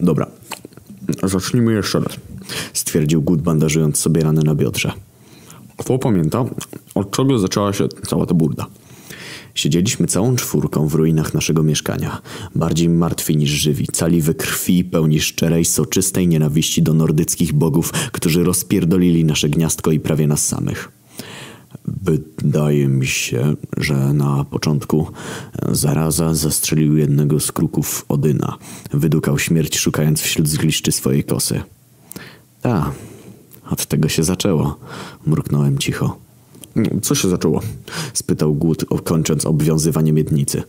Dobra, zacznijmy jeszcze raz, stwierdził Gut, bandażując sobie ranę na biodrze. Kto pamięta, od czego zaczęła się cała ta burda? Siedzieliśmy całą czwórką w ruinach naszego mieszkania, bardziej martwi niż żywi, cali we krwi, pełni szczerej, soczystej nienawiści do nordyckich bogów, którzy rozpierdolili nasze gniazdko i prawie nas samych. Wydaje mi się, że na początku zaraza zastrzelił jednego z kruków Odyna. Wydukał śmierć szukając wśród zgliszczy swojej kosy. Ta, od tego się zaczęło, mruknąłem cicho. Co się zaczęło? spytał Głód, kończąc obwiązywanie miednicy.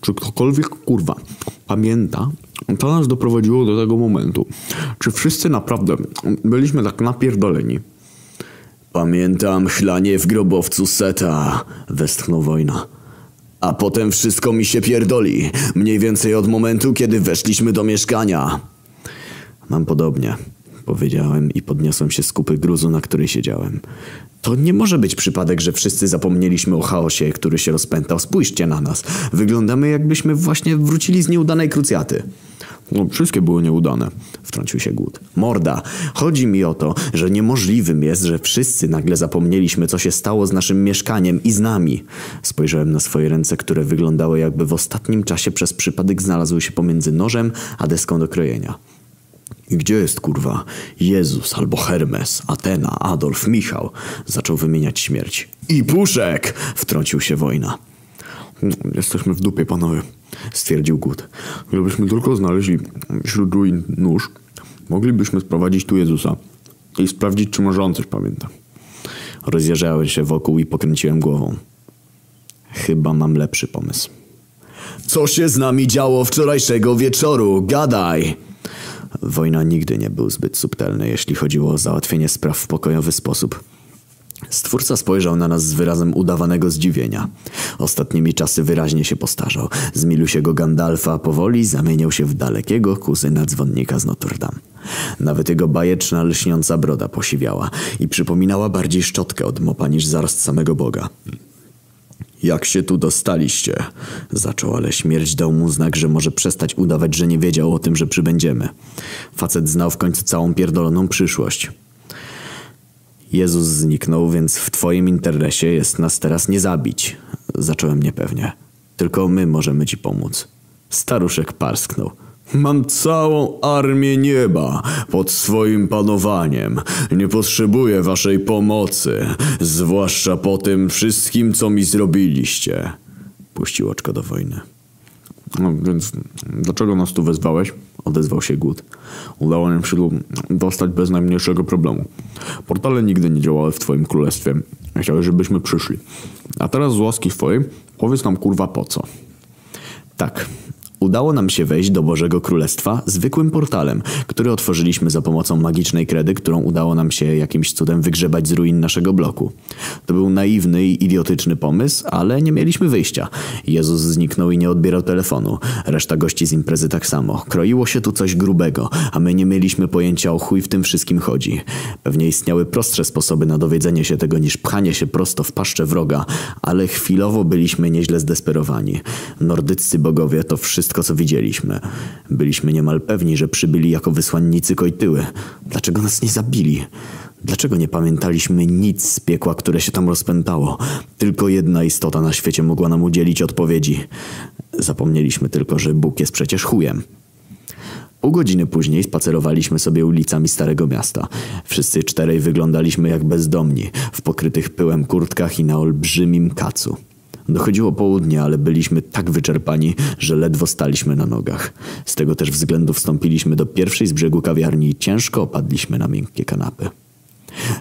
Czy ktokolwiek, kurwa, pamięta, co nas doprowadziło do tego momentu? Czy wszyscy naprawdę byliśmy tak napierdoleni? Pamiętam chlanie w grobowcu Seta, westchnął wojna. A potem wszystko mi się pierdoli, mniej więcej od momentu, kiedy weszliśmy do mieszkania. Mam podobnie, powiedziałem i podniosłem się z kupy gruzu, na której siedziałem. To nie może być przypadek, że wszyscy zapomnieliśmy o chaosie, który się rozpętał. Spójrzcie na nas. Wyglądamy jakbyśmy właśnie wrócili z nieudanej krucjaty. No, wszystkie były nieudane, wtrącił się Głód. Morda, chodzi mi o to, że niemożliwym jest, że wszyscy nagle zapomnieliśmy, co się stało z naszym mieszkaniem i z nami. Spojrzałem na swoje ręce, które wyglądały jakby w ostatnim czasie przez przypadek znalazły się pomiędzy nożem a deską do krojenia. Gdzie jest kurwa Jezus albo Hermes, Atena, Adolf, Michał? Zaczął wymieniać śmierć. I Puszek! Wtrącił się wojna. Jesteśmy w dupie, panowie, stwierdził Gut. Gdybyśmy tylko znaleźli wśród ruin nóż, moglibyśmy sprowadzić tu Jezusa i sprawdzić, czy może on coś pamięta. Rozjeżdżałem się wokół i pokręciłem głową. Chyba mam lepszy pomysł. Co się z nami działo wczorajszego wieczoru? Gadaj! Wojna nigdy nie był zbyt subtelny, jeśli chodziło o załatwienie spraw w pokojowy sposób. Stwórca spojrzał na nas z wyrazem udawanego zdziwienia. Ostatnimi czasy wyraźnie się postarzał. Z milusiego Gandalfa powoli zamieniał się w dalekiego kuzyna dzwonnika z Notre Dame. Nawet jego bajeczna, lśniąca broda posiwiała i przypominała bardziej szczotkę od mopa niż zarost samego Boga. Jak się tu dostaliście? Zaczął, ale śmierć dał mu znak, że może przestać udawać, że nie wiedział o tym, że przybędziemy. Facet znał w końcu całą pierdoloną przyszłość. Jezus zniknął, więc w twoim interesie jest nas teraz nie zabić. Zacząłem niepewnie. Tylko my możemy ci pomóc. Staruszek parsknął. Mam całą armię nieba pod swoim panowaniem. Nie potrzebuję waszej pomocy, zwłaszcza po tym wszystkim, co mi zrobiliście. Puścił oczko do wojny. No więc dlaczego nas tu wezwałeś? Odezwał się Gut. Udało nam się dostać bez najmniejszego problemu. Portale nigdy nie działały w twoim królestwie. Chciałeś, żebyśmy przyszli. A teraz z łaski twojej powiedz nam kurwa po co. Tak, Udało nam się wejść do Bożego Królestwa zwykłym portalem, który otworzyliśmy za pomocą magicznej kredy, którą udało nam się jakimś cudem wygrzebać z ruin naszego bloku. To był naiwny i idiotyczny pomysł, ale nie mieliśmy wyjścia. Jezus zniknął i nie odbierał telefonu. Reszta gości z imprezy tak samo. Kroiło się tu coś grubego, a my nie mieliśmy pojęcia o chuj w tym wszystkim chodzi. Pewnie istniały prostsze sposoby na dowiedzenie się tego niż pchanie się prosto w paszczę wroga, ale chwilowo byliśmy nieźle zdesperowani. Nordyccy bogowie to wszystko wszystko, co widzieliśmy. Byliśmy niemal pewni, że przybyli jako wysłannicy Kojtyły. Dlaczego nas nie zabili? Dlaczego nie pamiętaliśmy nic z piekła, które się tam rozpętało? Tylko jedna istota na świecie mogła nam udzielić odpowiedzi. Zapomnieliśmy tylko, że Bóg jest przecież chujem. Pół godziny później spacerowaliśmy sobie ulicami Starego Miasta. Wszyscy czterej wyglądaliśmy jak bezdomni, w pokrytych pyłem kurtkach i na olbrzymim kacu. Dochodziło południe, ale byliśmy tak wyczerpani, że ledwo staliśmy na nogach. Z tego też względu wstąpiliśmy do pierwszej z brzegu kawiarni i ciężko opadliśmy na miękkie kanapy.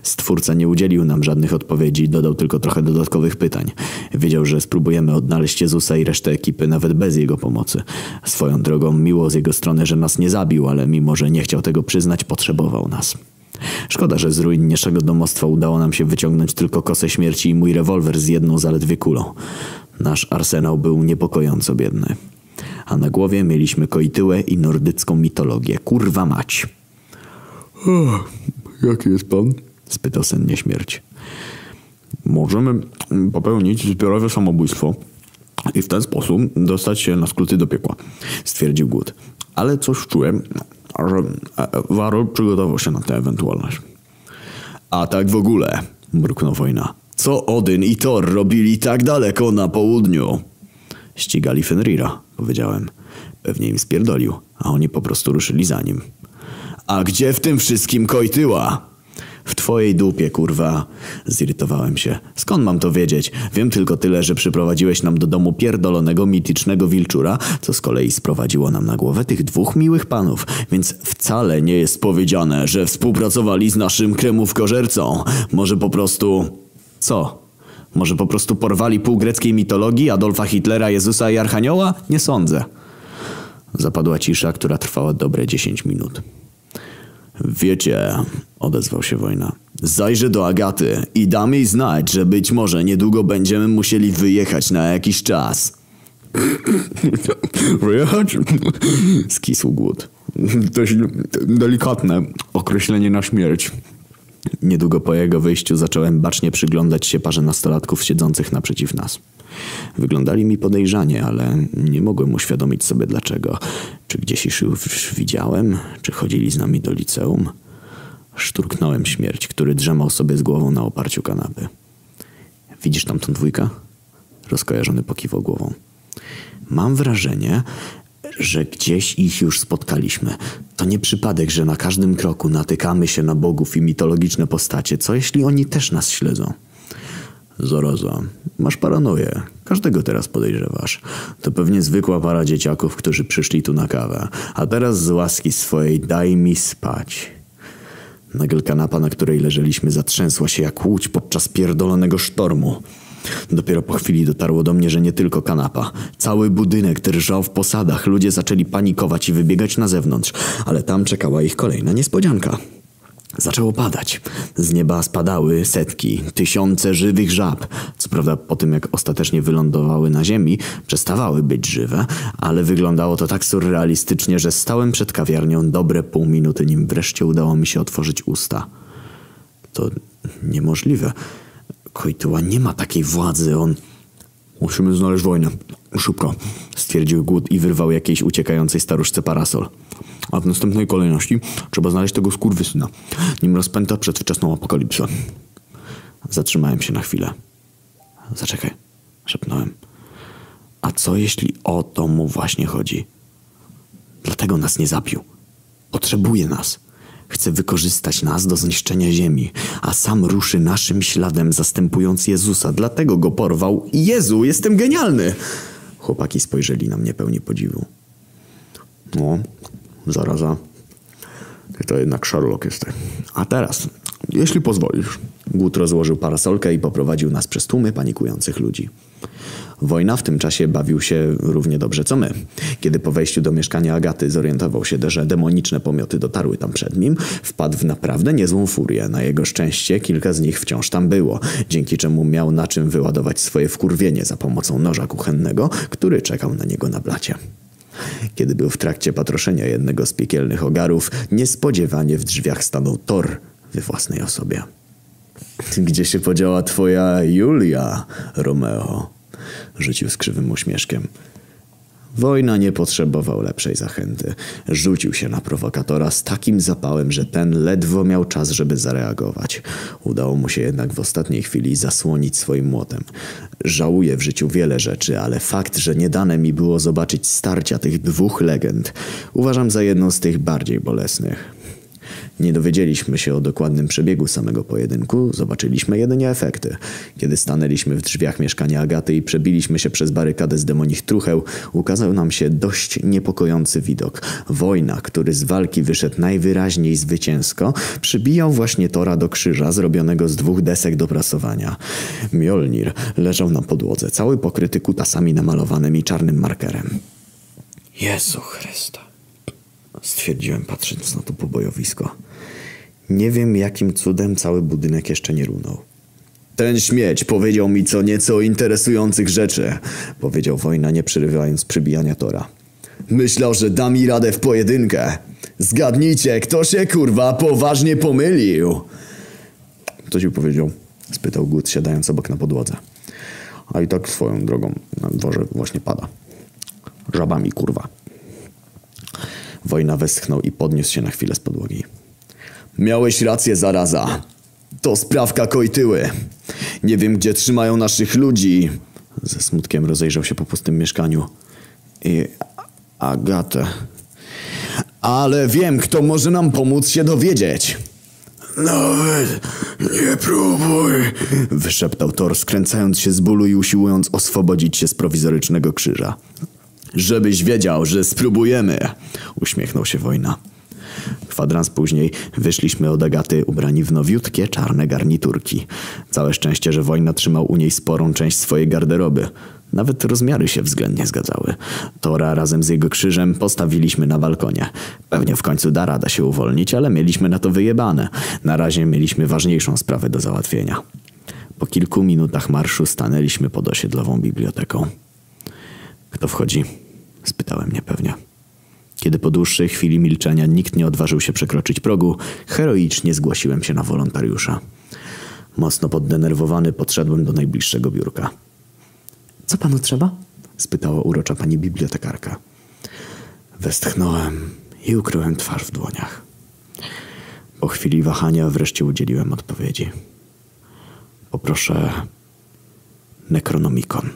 Stwórca nie udzielił nam żadnych odpowiedzi, dodał tylko trochę dodatkowych pytań. Wiedział, że spróbujemy odnaleźć Jezusa i resztę ekipy nawet bez jego pomocy. Swoją drogą miło z jego strony, że nas nie zabił, ale mimo, że nie chciał tego przyznać, potrzebował nas. Szkoda, że z ruin naszego domostwa udało nam się wyciągnąć tylko kosę śmierci i mój rewolwer z jedną zaledwie kulą. Nasz arsenał był niepokojąco biedny. A na głowie mieliśmy koityłę i nordycką mitologię. Kurwa mać. Oh, jaki jest pan? spytał sennie śmierć. Możemy popełnić zbiorowe samobójstwo i w ten sposób dostać się na skróty do piekła, stwierdził Głód. Ale coś czułem, że Warol przygotował się na tę ewentualność. A tak w ogóle, mruknął wojna. Co Odyn i Thor robili tak daleko na południu? Ścigali Fenrira, powiedziałem. Pewnie im spierdolił, a oni po prostu ruszyli za nim. A gdzie w tym wszystkim Kojtyła? W twojej dupie, kurwa. Zirytowałem się. Skąd mam to wiedzieć? Wiem tylko tyle, że przyprowadziłeś nam do domu pierdolonego, mitycznego wilczura, co z kolei sprowadziło nam na głowę tych dwóch miłych panów, więc wcale nie jest powiedziane, że współpracowali z naszym kremówkożercą. Może po prostu... Co? Może po prostu porwali pół greckiej mitologii, Adolfa Hitlera, Jezusa i Archanioła? Nie sądzę. Zapadła cisza, która trwała dobre 10 minut. Wiecie, odezwał się wojna. Zajrzę do Agaty i dam jej znać, że być może niedługo będziemy musieli wyjechać na jakiś czas. Wyjechać? Skisł głód. Dość delikatne określenie na śmierć. Niedługo po jego wyjściu zacząłem bacznie przyglądać się parze nastolatków siedzących naprzeciw nas. Wyglądali mi podejrzanie, ale nie mogłem uświadomić sobie dlaczego. Czy gdzieś ich już widziałem? Czy chodzili z nami do liceum? Szturknąłem śmierć, który drzemał sobie z głową na oparciu kanapy. Widzisz tam tą dwójkę? Rozkojarzony pokiwał głową. Mam wrażenie, że gdzieś ich już spotkaliśmy. To nie przypadek, że na każdym kroku natykamy się na bogów i mitologiczne postacie. Co jeśli oni też nas śledzą? Zoroza, masz paranoję. Każdego teraz podejrzewasz. To pewnie zwykła para dzieciaków, którzy przyszli tu na kawę. A teraz z łaski swojej daj mi spać. Nagle kanapa, na której leżeliśmy, zatrzęsła się jak łódź podczas pierdolonego sztormu. Dopiero po chwili dotarło do mnie, że nie tylko kanapa. Cały budynek drżał w posadach. Ludzie zaczęli panikować i wybiegać na zewnątrz, ale tam czekała ich kolejna niespodzianka. Zaczęło padać. Z nieba spadały setki, tysiące żywych żab. Co prawda po tym jak ostatecznie wylądowały na ziemi, przestawały być żywe, ale wyglądało to tak surrealistycznie, że stałem przed kawiarnią dobre pół minuty, nim wreszcie udało mi się otworzyć usta. To niemożliwe. Kojtuła nie ma takiej władzy, on... Musimy znaleźć wojnę. Szybko. Stwierdził głód i wyrwał jakiejś uciekającej staruszce parasol. A w następnej kolejności trzeba znaleźć tego skurwysyna, nim rozpęta przedwczesną apokalipsę. Zatrzymałem się na chwilę. Zaczekaj, szepnąłem. A co jeśli o to mu właśnie chodzi? Dlatego nas nie zabił. Potrzebuje nas. Chce wykorzystać nas do zniszczenia ziemi, a sam ruszy naszym śladem, zastępując Jezusa. Dlatego go porwał. Jezu, jestem genialny! Chłopaki spojrzeli na mnie pełni podziwu. No, zaraza. Ty to jednak Sherlock jesteś. A teraz, Jeśli pozwolisz. Głód rozłożył parasolkę i poprowadził nas przez tłumy panikujących ludzi. Wojna w tym czasie bawił się równie dobrze co my. Kiedy po wejściu do mieszkania Agaty zorientował się, że demoniczne pomioty dotarły tam przed nim, wpadł w naprawdę niezłą furię. Na jego szczęście kilka z nich wciąż tam było, dzięki czemu miał na czym wyładować swoje wkurwienie za pomocą noża kuchennego, który czekał na niego na blacie. Kiedy był w trakcie patroszenia jednego z piekielnych ogarów, niespodziewanie w drzwiach stanął Thor we własnej osobie. Gdzie się podziała twoja Julia, Romeo? Rzucił z krzywym uśmieszkiem. Wojna nie potrzebował lepszej zachęty. Rzucił się na prowokatora z takim zapałem, że ten ledwo miał czas, żeby zareagować. Udało mu się jednak w ostatniej chwili zasłonić swoim młotem. Żałuję w życiu wiele rzeczy, ale fakt, że nie dane mi było zobaczyć starcia tych dwóch legend, uważam za jedną z tych bardziej bolesnych. Nie dowiedzieliśmy się o dokładnym przebiegu samego pojedynku, zobaczyliśmy jedynie efekty. Kiedy stanęliśmy w drzwiach mieszkania Agaty i przebiliśmy się przez barykadę z demonich trucheł, ukazał nam się dość niepokojący widok. Wojna, który z walki wyszedł najwyraźniej zwycięsko, przybijał właśnie tora do krzyża zrobionego z dwóch desek do prasowania. Mjolnir leżał na podłodze, cały pokryty kutasami namalowanymi czarnym markerem. Jezu Chrysta stwierdziłem patrząc na to pobojowisko. Nie wiem jakim cudem cały budynek jeszcze nie runął. Ten śmieć powiedział mi co nieco interesujących rzeczy, powiedział wojna nie przerywając przybijania tora. Myślał, że da mi radę w pojedynkę. Zgadnijcie, kto się kurwa poważnie pomylił. Co ci powiedział? spytał Gut siadając obok na podłodze. A i tak swoją drogą na dworze właśnie pada. Żabami kurwa. Wojna westchnął i podniósł się na chwilę z podłogi. Miałeś rację, zaraza. To sprawka Kojtyły. Nie wiem, gdzie trzymają naszych ludzi. Ze smutkiem rozejrzał się po pustym mieszkaniu. I Agatę. Ale wiem, kto może nam pomóc się dowiedzieć. Nawet nie próbuj, wyszeptał Thor, skręcając się z bólu i usiłując oswobodzić się z prowizorycznego krzyża. Żebyś wiedział, że spróbujemy, uśmiechnął się wojna. Kwadrans później wyszliśmy od Agaty ubrani w nowiutkie czarne garniturki. Całe szczęście, że wojna trzymał u niej sporą część swojej garderoby. Nawet rozmiary się względnie zgadzały. Tora razem z jego krzyżem postawiliśmy na balkonie. Pewnie w końcu da rada się uwolnić, ale mieliśmy na to wyjebane. Na razie mieliśmy ważniejszą sprawę do załatwienia. Po kilku minutach marszu stanęliśmy pod osiedlową biblioteką. Kto wchodzi? Spytałem niepewnie. Kiedy po dłuższej chwili milczenia nikt nie odważył się przekroczyć progu, heroicznie zgłosiłem się na wolontariusza. Mocno poddenerwowany podszedłem do najbliższego biurka. Co panu trzeba? spytała urocza pani bibliotekarka. Westchnąłem i ukryłem twarz w dłoniach. Po chwili wahania wreszcie udzieliłem odpowiedzi. Poproszę Necronomicon.